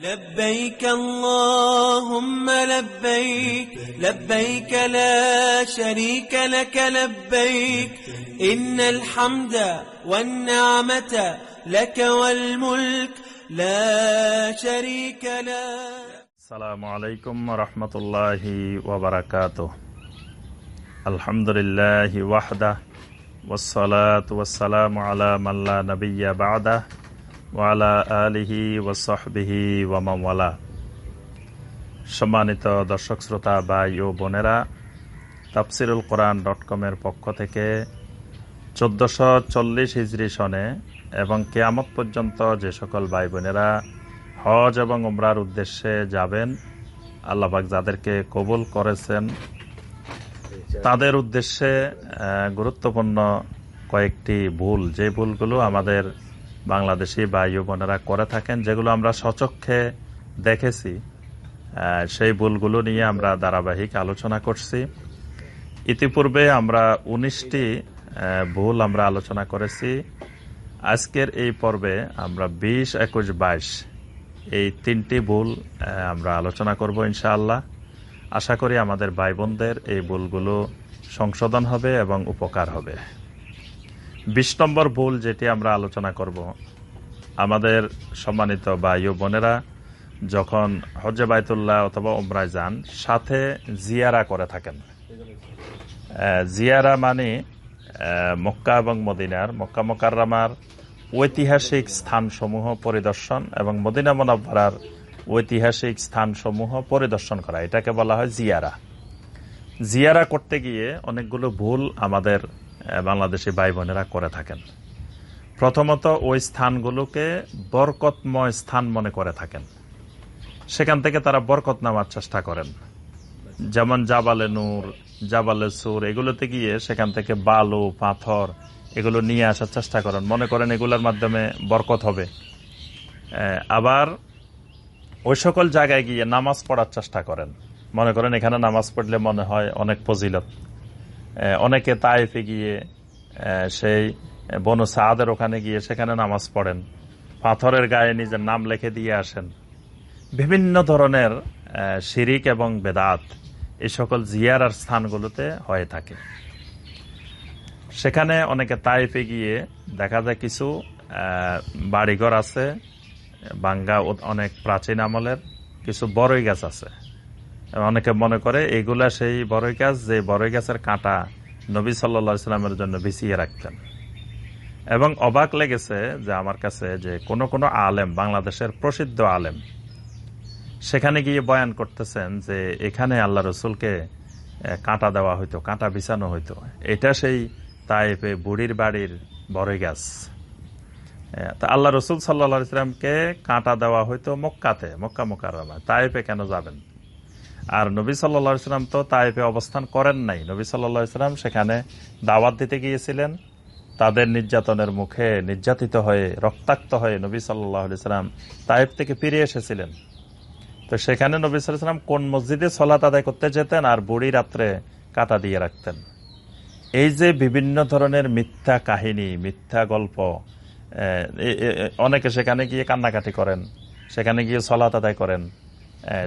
لبيك اللهم لبيك لبيك لا شريك لك لبيك. إن الحمد والنعمة لك والملك لا شريك لك السلام عليكم ورحمة الله وبركاته. الحمد لله وحده والصلاة والسلام على من لا نبي بعده. ওয়ামাওয়ালা সম্মানিত দর্শক, শ্রোতা, ভাই ও বোনেরা, তাফসিরুল কোরআন ডট কমের পক্ষ থেকে চোদ্দোশো চল্লিশ হিজড়ি সনে এবং কেয়ামত পর্যন্ত যে সকল ভাই বোনেরা হজ এবং উমরার উদ্দেশ্যে যাবেন আল্লাহবাক যাদেরকে কবুল করেছেন, তাদের উদ্দেশ্যে গুরুত্বপূর্ণ কয়েকটি ভুল। যে ভুলগুলো আমাদের বাংলাদেশি ভাই বোনেরা করে থাকেন, যেগুলো আমরা সচক্ষে দেখেছি। সেই ভুলগুলো নিয়ে আমরা ধারাবাহিক আলোচনা করছি। ইতিপূর্বে আমরা উনিশটি ভুল আমরা আলোচনা করেছি। আজকের এই পর্বে আমরা বিশ, একুশ, বাইশ এই তিনটি ভুল আমরা আলোচনা করব ইনশাআল্লাহ। আশা করি আমাদের ভাই বোনদের এই ভুলগুলো সংশোধন হবে এবং উপকার হবে। বিশ নম্বর ভুল যেটি আমরা আলোচনা করব, আমাদের সম্মানিত ও বোনেরা, যখন হজে বাইতুল্লাহ অথবা উমরায় যান, সাথে জিয়ারা করে থাকেন। জিয়ারা মানে মক্কা এবং মদিনার, মক্কা মকাররামার ঐতিহাসিক স্থানসমূহ পরিদর্শন এবং মদিনা মনাব্বরার ঐতিহাসিক স্থানসমূহ পরিদর্শন করা। এটাকে বলা হয় জিয়ারা। জিয়ারা করতে গিয়ে অনেকগুলো ভুল আমাদের বাংলাদেশি ভাই বোনেরা করে থাকেন। প্রথমত ওই স্থানগুলোকে বরকতময় স্থান মনে করে থাকেন। সেখান থেকে তারা বরকত নামার চেষ্টা করেন। যেমন জাবালে নূর, জাবালে সুর, এগুলোতে গিয়ে সেখান থেকে বালু, পাথর এগুলো নিয়ে আসার চেষ্টা করেন। মনে করেন এগুলোর মাধ্যমে বরকত হবে। আবার ওই সকল জায়গায় গিয়ে নামাজ পড়ার চেষ্টা করেন। মনে করেন এখানে নামাজ পড়লে মনে হয় অনেক ফজিলত। অনেকে তাইফে গিয়ে সেই বনু সাহাদের ওখানে গিয়ে সেখানে নামাজ পড়েন। পাথরের গায়ে নিজের নাম লিখে দিয়ে আসেন। বিভিন্ন ধরনের শিরিক এবং বেদাত এই সকল জিয়ারার স্থানগুলোতে হয়ে থাকে। সেখানে অনেকে তাইফে গিয়ে দেখা যায় কিছু বাড়িঘর আছে, বাঙ্গা অনেক প্রাচীন আমলের, কিছু বড়ই গাছ আছে। অনেকে মনে করে এগুলা সেই বড়ই গাছ যে বড়ই গাছের কাঁটা নবী সাল্লা ইসলামের জন্য বিছিয়ে রাখতেন। এবং অবাক লেগেছে যে আমার কাছে যে কোনো কোনো আলেম, বাংলাদেশের প্রসিদ্ধ আলেম, সেখানে গিয়ে বয়ান করতেছেন যে এখানে আল্লাহ রসুলকে কাঁটা দেওয়া হইতো, কাঁটা বিছানো হইতো। এটা সেই তাইফে বুড়ির বাড়ির বড়ই গাছ। তা আল্লাহ রসুল সাল্লা ইসলামকে কাঁটা দেওয়া হইতো মক্কাতে, মক্কা মোকারমা তাইফে কেন যাবেন? আর নবী সাল্লা ইসলাম তো তাইফে অবস্থান করেন নাই। নবী সাল্লা ইসলাম সেখানে দাওয়াত দিতে গিয়েছিলেন। তাদের নির্যাতনের মুখে নির্যাতিত হয়ে, রক্তাক্ত হয়ে নবী সাল্লাহ ইসলাম তাইফ থেকে ফিরে এসেছিলেন। তো সেখানে নবী সাল্লাম কোন মসজিদে সলাত আদায় করতে যেতেন আর বুড়ি রাত্রে কাটা দিয়ে রাখতেন। এই যে বিভিন্ন ধরনের মিথ্যা কাহিনী, মিথ্যা গল্প অনেকে সেখানে গিয়ে কান্নাকাটি করেন, সেখানে গিয়ে সলাত আদায় করেন।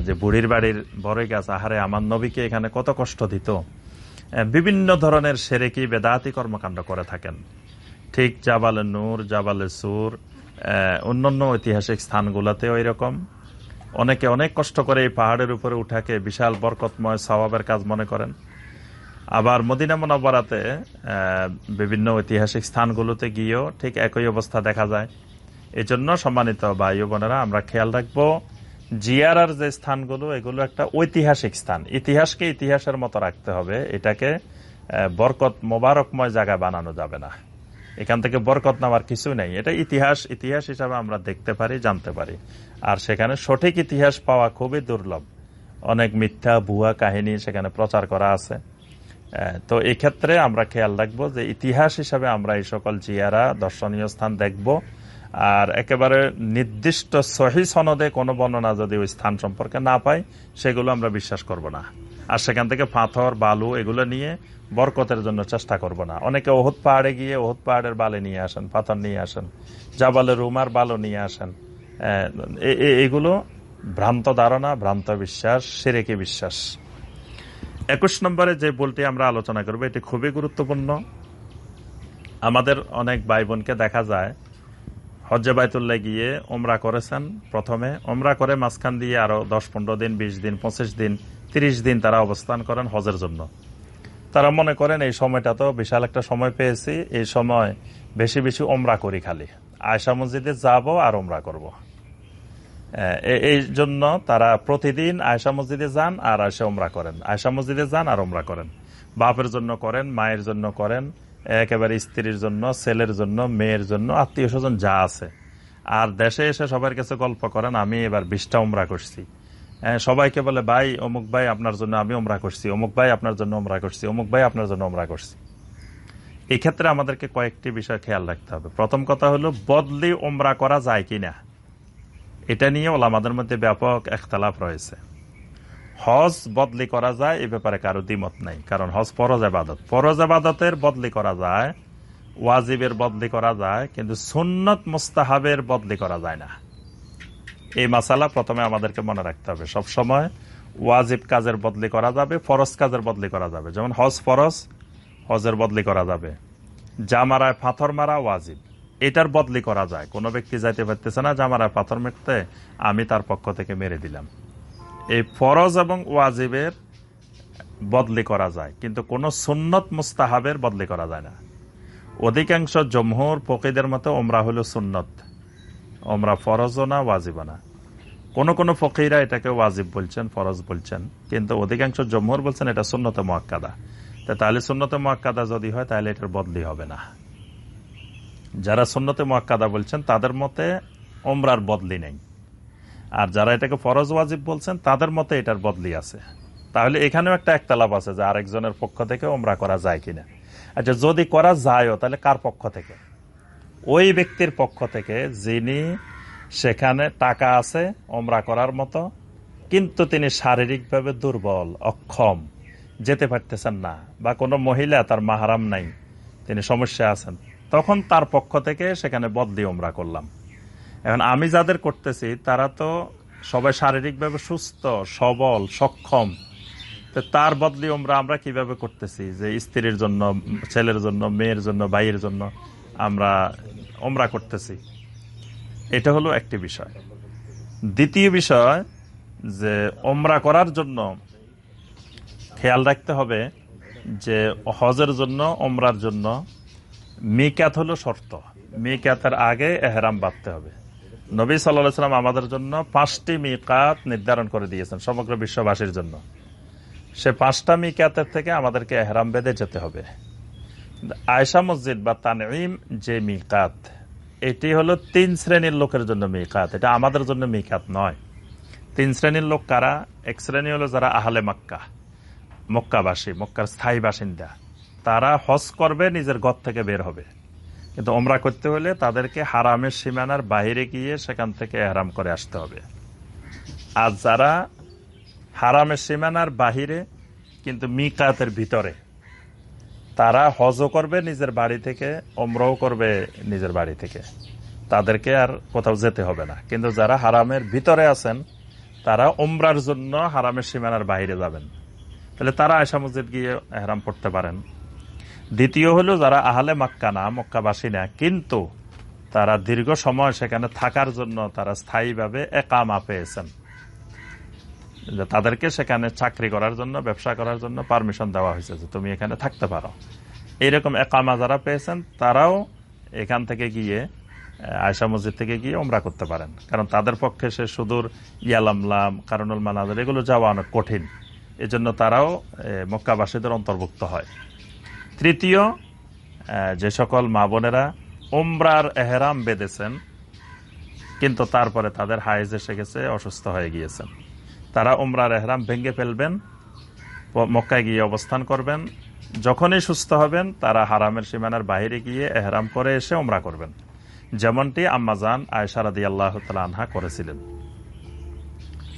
যে বুড়ির বাড়ির বড়ই গাছ, আহারে, আমার নবীকে এখানে কত কষ্ট দিত। বিভিন্ন ধরনের সেরেকি, বেদাতি কর্মকাণ্ড করে থাকেন। ঠিক জাবালে নূর, জাবালে সুর অন্যান্য ঐতিহাসিক স্থানগুলোতে ওই রকম অনেকে অনেক কষ্ট করে এই পাহাড়ের উপরে উঠাকে বিশাল বরকতময় স্বভাবের কাজ মনে করেন। আবার মদিনা মনোবরাতে বিভিন্ন ঐতিহাসিক স্থানগুলোতে গিয়েও ঠিক একই অবস্থা দেখা যায়। এই জন্য সম্মানিত ভাই বোনেরা, আমরা খেয়াল রাখব জিয়ারার যে স্থানগুলো, এগুলো একটা ঐতিহাসিক স্থান। ইতিহাসকে ইতিহাসের মতো রাখতে হবে। এটাকে বরকত মোবারকময় জায়গা বানানো যাবে না। এখান থেকে বরকত নেওয়ার কিছু নেই। এটা ইতিহাস ইতিহাস হিসাবে আমরা দেখতে পারি, জানতে পারি। আর সেখানে সঠিক ইতিহাস পাওয়া খুবই দুর্লভ। অনেক মিথ্যা, ভুয়া কাহিনী সেখানে প্রচার করা আছে। তো এক্ষেত্রে আমরা খেয়াল রাখব যে ইতিহাস হিসাবে আমরা এই সকল জিয়ারা দর্শনীয় স্থান দেখব। আর একেবারে নির্দিষ্ট সহি সনদে কোনো বর্ণনা যদি ওই স্থান সম্পর্কে না পাই সেগুলো আমরা বিশ্বাস করব না। আর সেখান থেকে পাথর, বালু এগুলো নিয়ে বরকতের জন্য চেষ্টা করব না। অনেকে ওহুদ পাহাড়ে গিয়ে ওহুদ পাহাড়ের বালে নিয়ে আসেন, পাথর নিয়ে আসেন, জাবালের রুমার বালু নিয়ে আসেন। এগুলো ভ্রান্ত ধারণা, ভ্রান্ত বিশ্বাস, সেরেকে বিশ্বাস। একুশ নম্বরে যে বলটি আমরা আলোচনা করব, এটি খুবই গুরুত্বপূর্ণ। আমাদের অনেক ভাই বোনকে দেখা যায় হজ্জে বাইতুল্লাহ গিয়ে ওমরা করেছেন প্রথমে। ওমরা করে মাঝখান দিয়ে আরও দশ পনেরো দিন, বিশ দিন, পঁচিশ দিন, তিরিশ দিন তারা অবস্থান করেন হজের জন্য। তারা মনে করেন, এই সময়টা তো বিশাল একটা সময় পেয়েছি, এই সময় বেশি বেশি ওমরা করি খালি। আয়সা মসজিদে যাব আর ওমরা করব। এই জন্য তারা প্রতিদিন আয়সা মসজিদে যান আর আয়সা ওমরা করেন। আয়সা মসজিদে যান আর ওমরা করেন। বাপের জন্য করেন, মায়ের জন্য করেন একেবারে স্ত্রীর জন্য, ছেলের জন্য, মেয়ের জন্য, আত্মীয় স্বজন যা আছে। আর দেশে এসে সবার কাছে গল্প করেন, আমি এবার বিশটা ওমরা করছি। সবাইকে বলে, ভাই, অমুক ভাই আপনার জন্য আমি ওমরা করছি, অমুক ভাই আপনার জন্য ওমরা করছি, অমুক ভাই আপনার জন্য ওমরা করছি। এই ক্ষেত্রে আমাদেরকে কয়েকটি বিষয় খেয়াল রাখতে হবে। প্রথম কথা হলো, বদলি ওমরা করা যায় কিনা? এটা নিয়ে ওলামাদের মধ্যে ব্যাপক একতলাপ রয়েছে। হজ বদলি করা যায়, এ ব্যাপারে কারও দ্বিমত নাই। কারণ হজ ফরজ আবাদত ফরজ আবাদতের বদলি করা যায়, ওয়াজিবের বদলি করা যায়, কিন্তু সুন্নত মুস্তাহাবের বদলি করা যায় না। এই মাসালা প্রথমে আমাদেরকে মনে রাখতে হবে। সব সময় ওয়াজিব কাজের বদলি করা যাবে, ফরজ কাজের বদলি করা যাবে। যেমন হজ ফরজ, হজের বদলি করা যাবে। জামারায় পাথর মারা ওয়াজিব। এটার বদলি করা যায়। কোনো ব্যক্তি যাইতে পারতেছে না জামারায় পাথর মারতে আমি তার পক্ষ থেকে মেরে দিলাম। এই ফরজ এবং ওয়াজিবের বদলি করা যায়, কিন্তু কোনো সুন্নত মুস্তাহাবের বদলি করা যায় না। অধিকাংশ জমহুর ফকিদের মতো ওমরা হলো সুন্নত ওমরা ফরজও না, ওয়াজিবও না। কোন কোন ফকিরা এটাকে ওয়াজিব বলছেন, ফরজ বলছেন, কিন্তু অধিকাংশ জমহুর বলছেন এটা সুন্নত মোয়াক্কাদা। তাহলে সুন্নত মোয়াক্কাদা যদি হয়, তাহলে এটার বদলি হবে না। যারা সুন্নতে মোয়াক্কাদা বলছেন, তাদের মতে ওমরার বদলি নেই। আর যারা এটাকে ফরজ ওয়াজিব বলছেন, তাদের মতে এটার বদলি আছে। তাহলে এখানেও একটা একতলাপ আছে যে আরেকজনের পক্ষ থেকে ওমরা করা যায় কিনা। আচ্ছা যদি করা যায়ও, তাহলে কার পক্ষ থেকে? ওই ব্যক্তির পক্ষ থেকে যিনি সেখানে টাকা আছে ওমরা করার মতো, কিন্তু তিনি শারীরিকভাবে দুর্বল, অক্ষম, যেতে পারতেছেন না, বা কোনো মহিলা তার মাহারাম নাই, তিনি সমস্যা আছেন, তখন তার পক্ষ থেকে সেখানে বদলি ওমরা করলাম। এখন আমি যাদের করতেছি, তারা তো সবাই শারীরিকভাবে সুস্থ, সবল, সক্ষম। তো তার বদলি ওমরা আমরা কীভাবে করতেছি? যে স্ত্রীর জন্য, ছেলের জন্য, মেয়ের জন্য, ভাইয়ের জন্য আমরা ওমরা করতেছি। এটা হলো একটি বিষয়। দ্বিতীয় বিষয়, যে ওমরা করার জন্য খেয়াল রাখতে হবে যে হজের জন্য, ওমরার জন্য মিকাত হলো শর্ত। মিকাতের আগে এহরাম বাঁধতে হবে। নবী সাল্লাম আমাদের জন্য পাঁচটি মিকাত নির্ধারণ করে দিয়েছেন সমগ্র বিশ্ববাসীর জন্য। সে পাঁচটা মিকাতের থেকে আমাদেরকে এহরাম বেঁধে যেতে হবে। আয়সা মসজিদ বা তানঈম যে মিকাত, এটি হলো তিন শ্রেণির লোকের জন্য মিকাত। এটা আমাদের জন্য মিকাত নয়। তিন শ্রেণির লোক কারা? এক শ্রেণি হলো যারা আহলে মক্কা, মক্কাবাসী, মক্কার স্থায়ী বাসিন্দা। তারা হজ করবে, নিজের ঘর থেকে বের হবে। কিন্তু ওমরা করতে হলে তাদেরকে হারামের সীমানার বাহিরে গিয়ে সেখান থেকে এহরাম করে আসতে হবে। আর যারা হারামের সীমানার বাহিরে, কিন্তু মিকাতের ভিতরে, তারা হজও করবে নিজের বাড়ি থেকে, ওমরাও করবে নিজের বাড়ি থেকে। তাদেরকে আর কোথাও যেতে হবে না। কিন্তু যারা হারামের ভিতরে আছেন, তারা ওমরার জন্য হারামের সীমানার বাহিরে যাবেন। তাহলে তারা আয়সা মসজিদ গিয়ে এহরাম পড়তে পারেন। দ্বিতীয় হলো যারা আহলে মাক্কা না, মক্কাবাসী না, কিন্তু তারা দীর্ঘ সময় সেখানে থাকার জন্য তারা স্থায়ীভাবে একামা পেয়েছেন। তাদেরকে সেখানে চাকরি করার জন্য, ব্যবসা করার জন্য পারমিশন দেওয়া হয়েছে যে তুমি এখানে থাকতে পারো। এইরকম একামা যারা পেয়েছেন, তারাও এখান থেকে গিয়ে আয়সা মসজিদ থেকে গিয়ে ওমরা করতে পারেন। কারণ তাদের পক্ষে সে সুদূর ইয়ালামলাম কারণুল মানাদের, এগুলো যাওয়া অনেক কঠিন। এজন্য তারাও মক্কাবাসীদের অন্তর্ভুক্ত হয়। তৃতীয় যে সকল মা বোনেরা ওমরার এহরাম বেঁধেছেন, কিন্তু তারপরে তাদের হাইজ এসে গেছে, অসুস্থ হয়ে গিয়েছেন। তারা ওমরার এহরাম ভেঙে ফেলবেন মক্কায় গিয়ে অবস্থান করবেন। যখনই সুস্থ হবেন, তারা হারামের সীমানার বাহিরে গিয়ে এহরাম করে এসে ওমরা করবেন। যেমনটি আম্মাজান আয়সারাদি আল্লাহ আনহা করেছিলেন।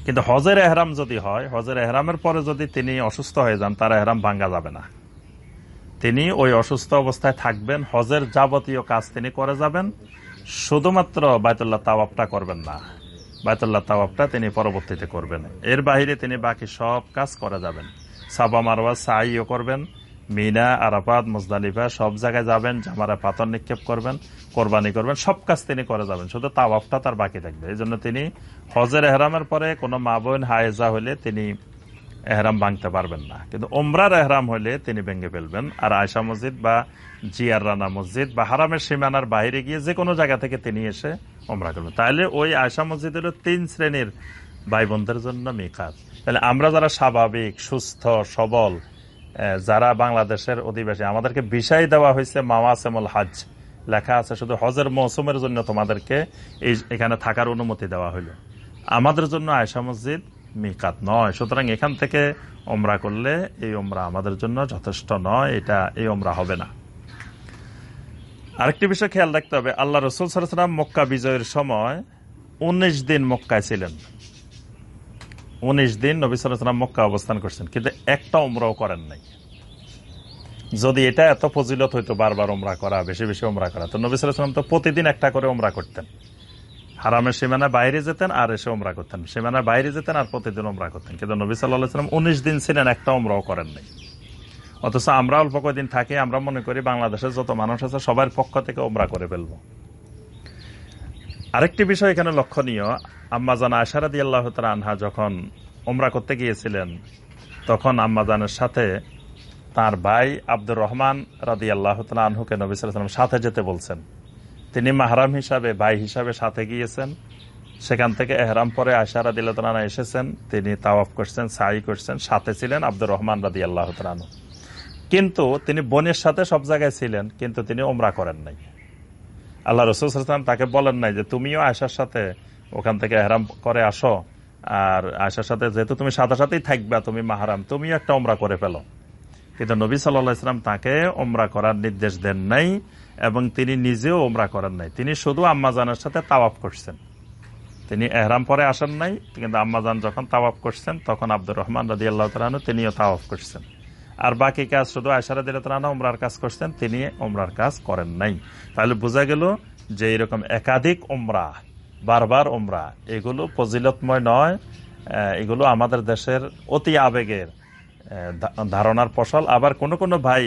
কিন্তু হজের এহরাম যদি হয়, হজের এহরামের পরে যদি তিনি অসুস্থ হয়ে যান, তার এহরাম ভাঙ্গা যাবে না। তিনি ওই অসুস্থ অবস্থায় থাকবেন। হজের যাবতীয় কাজ তিনি করে যাবেন। শুধুমাত্র বায়তুল্লাহ তাওয়াবটা করবেন না। বায়তুল্লাহ তাওয়াবটা তিনি পরবর্তীতে করবেন। এর বাইরে তিনি বাকি সব কাজ করে যাবেন। সাবা মারওয়া, সাইও করবেন। মিনা, আরাফাত, মুজদালিফা সব জায়গায় যাবেন। জামারা পাথর নিক্ষেপ করবেন, কোরবানি করবেন, সব কাজ তিনি করে যাবেন। শুধু তাওয়াফটা তার বাকি থাকবে। এই জন্য তিনি হজের এহরামের পরে কোনো মা বোন হায়েজা হলে তিনি এহরাম ভাঙতে পারবেন না। কিন্তু ওমরার এহরাম হলে তিনি ভেঙে ফেলবেন। আর আয়সা মসজিদ বা জিয়ার রানা মসজিদ বা হারামের সীমানার বাইরে গিয়ে যে কোনো জায়গা থেকে তিনি এসে ওমরা করবেন। তাহলে ওই আয়সা মসজিদ হলো তিন শ্রেণির ভাই বোনদের জন্য মিকাত। তাহলে আমরা যারা স্বাভাবিক, সুস্থ, সবল যারা বাংলাদেশের অধিবাসী, আমাদেরকে বিষয় দেওয়া হয়েছে মাওয়াসেমুল হাজ লেখা আছে শুধু হজের মৌসুমের জন্য তোমাদেরকে এই এখানে থাকার অনুমতি দেওয়া হলো। আমাদের জন্য আয়সা মসজিদ মিকাত নয়। সুতরাং এখান থেকে ওমরা করলে এই ওমরা আমাদের জন্য যথেষ্ট নয়, এটা এই ওমরা হবে না। আরেকটি বিষয় খেয়াল রাখতে হবে, আল্লাহ রসুল সালাম মক্কা বিজয়ের সময় উনিশ দিন মক্কায় ছিলেন। উনিশ দিন নবী সালাম মক্কা অবস্থান করছেন, কিন্তু একটা ওমরাও করেন নাই। যদি এটা এত ফজিলত হইতো বারবার ওমরা করা, বেশি বেশি ওমরা করা, তো নবী সালাম তো প্রতিদিন একটা করে ওমরা করতেন। হারামের সীমানা বাইরে যেতেন আর এসে ওমরা করতেন। সীমানা বাইরে যেতেন আর প্রতিদিন ওমরা করতেন। কিন্তু নবী সাল্লাহ সাল্লাম উনিশ দিন ছিলেন, একটা ওমরাও করেন নাই। অথচ আমরা অল্প কয়েকদিন থাকি, আমরা মনে করি বাংলাদেশের যত মানুষ আছে, সবার পক্ষ থেকে ওমরা করে ফেলব। আরেকটি বিষয় এখানে লক্ষণীয় আম্মাজান আশারাদি আল্লাহ আনহা যখন ওমরা করতে গিয়েছিলেন, তখন আম্মাজানের সাথে তার ভাই আব্দুর রহমান রাদি আল্লাহ আনহুকে নবী সাল্লাম সাথে যেতে বলছেন। তিনি মাহরাম হিসাবে, ভাই হিসাবে সাথে গিয়েছেন। সেখান থেকে এহরাম পরে আশা রাদি আল্লাহ তালানা এসেছেন। তিনি তাওয়াফ করছেন সাই করছেন, সাথে ছিলেন আব্দুর রহমান রাদি আল্লাহ তালানু কিন্তু তিনি বোনের সাথে সব জায়গায় ছিলেন, কিন্তু তিনি ওমরা করেন নাই। আল্লাহ রসুল সাল্লাম তাকে বলেন নাই যে, তুমিও আয়সার সাথে ওখান থেকে এহরাম করে আসো। আর আয়সার সাথে যেহেতু তুমি সাথে সাথেই থাকবা, তুমি মাহারাম, তুমিও একটা ওমরা করে ফেলো। কিন্তু নবী সাল্লাহ ইসলাম তাকে ওমরা করার নির্দেশ দেন নাই। এবং তিনি নিজেও ওমরা করেন নাই। তিনি শুধু আম্মাজানের সাথে তাওয়াফ করছেন। তিনি এহরাম পরে আসেন নাই, কিন্তু আম্মাজান যখন তাওয়াফ করছেন, তখন আব্দুর রহমান রাজি আল্লাহ তালানু তিনিও তাওয়াফ করছেন। আর বাকি কাজ শুধু আয়সারা দিল তালানা ওমরার কাজ করছেন, তিনি ওমরার কাজ করেন নাই। তাহলে বোঝা গেল যে এরকম একাধিক ওমরা বারবার ওমরা এগুলো ফজিলতময় নয় এগুলো আমাদের দেশের অতি আবেগের ধারণার ফসল। আবার কোনো কোনো ভাই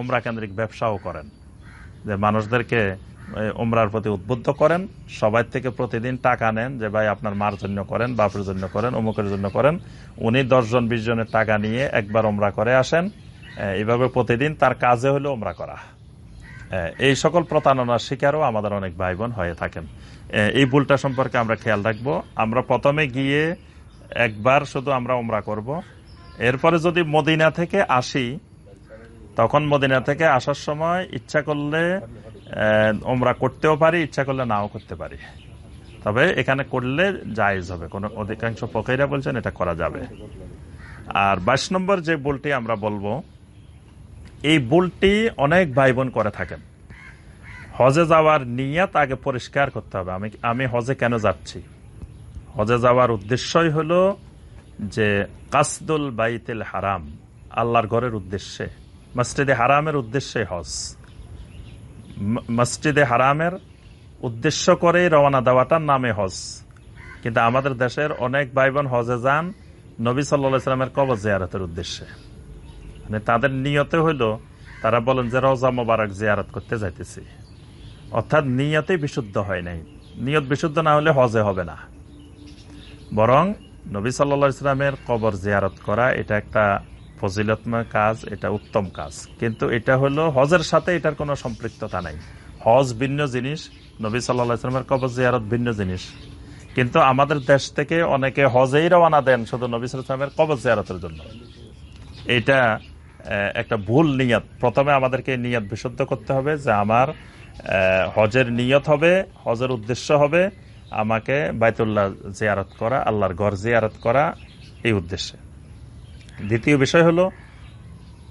ওমরা কেন্দ্রিক ব্যবসাও করেন। যে মানুষদেরকে এই, ওমরার প্রতি উদ্বুদ্ধ করেন সবাই থেকে প্রতিদিন টাকা নেন যে ভাই আপনার মার জন্য করেন বাপের জন্য করেন অমুকের জন্য করেন। উনি দশজন বিশ জনের টাকা নিয়ে একবার ওমরা করে আসেন। এইভাবে প্রতিদিন তার কাজে হলো ওমরা করা। এই সকল প্রতারণার শিকারও আমাদের অনেক ভাই বোন হয়ে থাকেন। এই ভুলটা সম্পর্কে আমরা খেয়াল রাখব। আমরা প্রথমে গিয়ে একবার শুধু আমরা ওমরা করব। এরপরে যদি মদিনা থেকে আসি তখন মদিনা থেকে আসার সময় ইচ্ছা করলে ওমরা করতেও পারি, ইচ্ছা করলে নাও করতে পারি। তবে এখানে করলে জায়েজ হবে। কোনো অধিকাংশ পকেরা বলছেন এটা করা যাবে। আর বাইশ নম্বর যে বুলটি আমরা বলব, এই বুলটি অনেক ভাই বোন করে থাকেন। হজে যাওয়ার নিয়াত আগে পরিষ্কার করতে হবে। আমি আমি হজে কেন যাচ্ছি? হজে যাওয়ার উদ্দেশ্যই হলো যে কাসদুল বাইতেল হারাম, আল্লাহর ঘরের উদ্দেশ্যে। মসজিদে হারামের উদ্দেশ্যে হজ। মসজিদে হারামের উদ্দেশ্য করে রওনা দেওয়াটার নামে হজ। কিন্তু আমাদের দেশের অনেক ভাই বোন হজে যান নবী সাল্লা ইসলামের কবর জিয়ারতের উদ্দেশ্যে। মানে তাদের নিয়তে হইল, তারা বলেন যে রোজা মোবারক জিয়ারত করতে যাইতেছি। অর্থাৎ নিয়তে বিশুদ্ধ হয় নাই। নিয়ত বিশুদ্ধ না হলে হজে হবে না। বরং নবী সাল্লা ইসলামের কবর জিয়ারত করা এটা একটা ফজিলতময় কাজ, এটা উত্তম কাজ। কিন্তু এটা হলো হজের সাথে এটার কোনো সম্পৃক্ততা নাই। হজ ভিন্ন জিনিস, নবী সাল্লা ইসলামের কবর জিয়ারত ভিন্ন জিনিস। কিন্তু আমাদের দেশ থেকে অনেকে হজেই রওনা দেন শুধু নবী ওয়াসাল্লামের কবর জিয়ারতের জন্য। এটা একটা ভুল নিয়ত। প্রথমে আমাদেরকে নিয়ত বিশুদ্ধ করতে হবে যে আমার হজের নিয়ত হবে, হজের উদ্দেশ্য হবে আমাকে বাইতুল্লাহ জিয়ারত করা, আল্লাহর ঘর জিয়ারত করা এই উদ্দেশ্যে। দ্বিতীয় বিষয় হলো,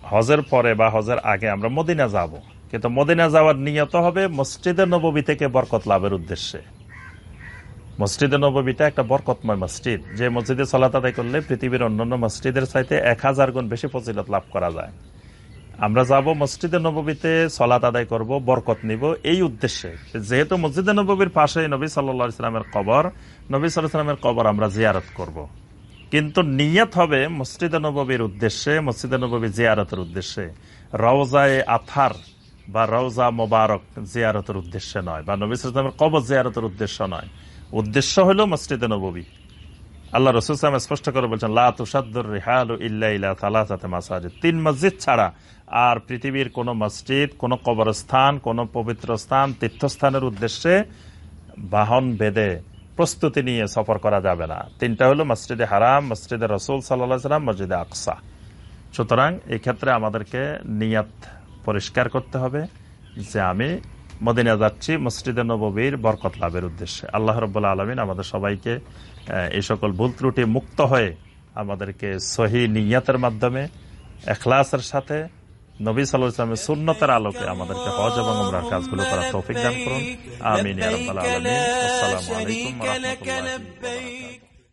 হজের পরে বা হজের আগে আমরা মদিনা যাব। কিন্তু মদিনা যাওয়ার নিয়ত হবে মসজিদে নববী থেকে বরকত লাভের উদ্দেশ্যে। মসজিদে নববীটা একটা বরকতময় মসজিদ। যে মসজিদে সলাত আদায় করলে পৃথিবীর অন্যান্য মসজিদের চাইতে এক হাজার গুণ বেশি ফজিলত লাভ করা যায়। আমরা যাব মসজিদে নববীতে সলাত আদায় করব, বরকত নিব এই উদ্দেশ্যে। যেহেতু মসজিদে নববীর পাশে নবী সাল্লা ইসলামের কবর, নবী সাল্লাহ ইসলামের কবর আমরা জিয়ারত করব। কিন্তু নিয়ত হবে মসজিদে নববীর উদ্দেশ্যে, মসজিদে নবী জিয়ারতের উদ্দেশ্যে। রওজায় আথার বা রওজা মোবারক জিয়ারতের উদ্দেশ্যে নয় বা নবী আলাইহি কবর জিয়ারতের উদ্দেশ্য নয়। উদ্দেশ্য হলো মসজিদে নববী। আল্লাহ রসুল সালাম স্পষ্ট করে বলছেন, লা তুসাদ্দুর রিহালু ইল্লা ইলা সালাসাতে মাসাজিদ। তিন মসজিদ ছাড়া আর পৃথিবীর কোন মসজিদ, কোন কবরস্থান, কোন পবিত্র স্থান, তীর্থস্থানের উদ্দেশ্যে বাহন বেদে প্রস্তুতি নিয়ে সফর করা যাবে না। তিনটা হলো মসজিদে হারাম, মসজিদে রসুল সাল্লাহ সাল্লাম মসজিদে আকসা। সুতরাং এই ক্ষেত্রে আমাদেরকে নিয়াত পরিষ্কার করতে হবে যে আমি মদিনা যাচ্ছি, মসজিদে নববীর বরকত লাভের উদ্দেশ্যে। আল্লাহ রব্বুল্লা আলমিন আমাদের সবাইকে এই সকল ভুল ত্রুটি মুক্ত হয়ে আমাদেরকে সহি নিয়াতের মাধ্যমে, এখলাসের সাথে নবী ইসলামের সুন্নতের আলোকে আমাদেরকে হজ এবং উমরার কাজগুলো করার তৌফিক দান করুন। আমিন আসসালামু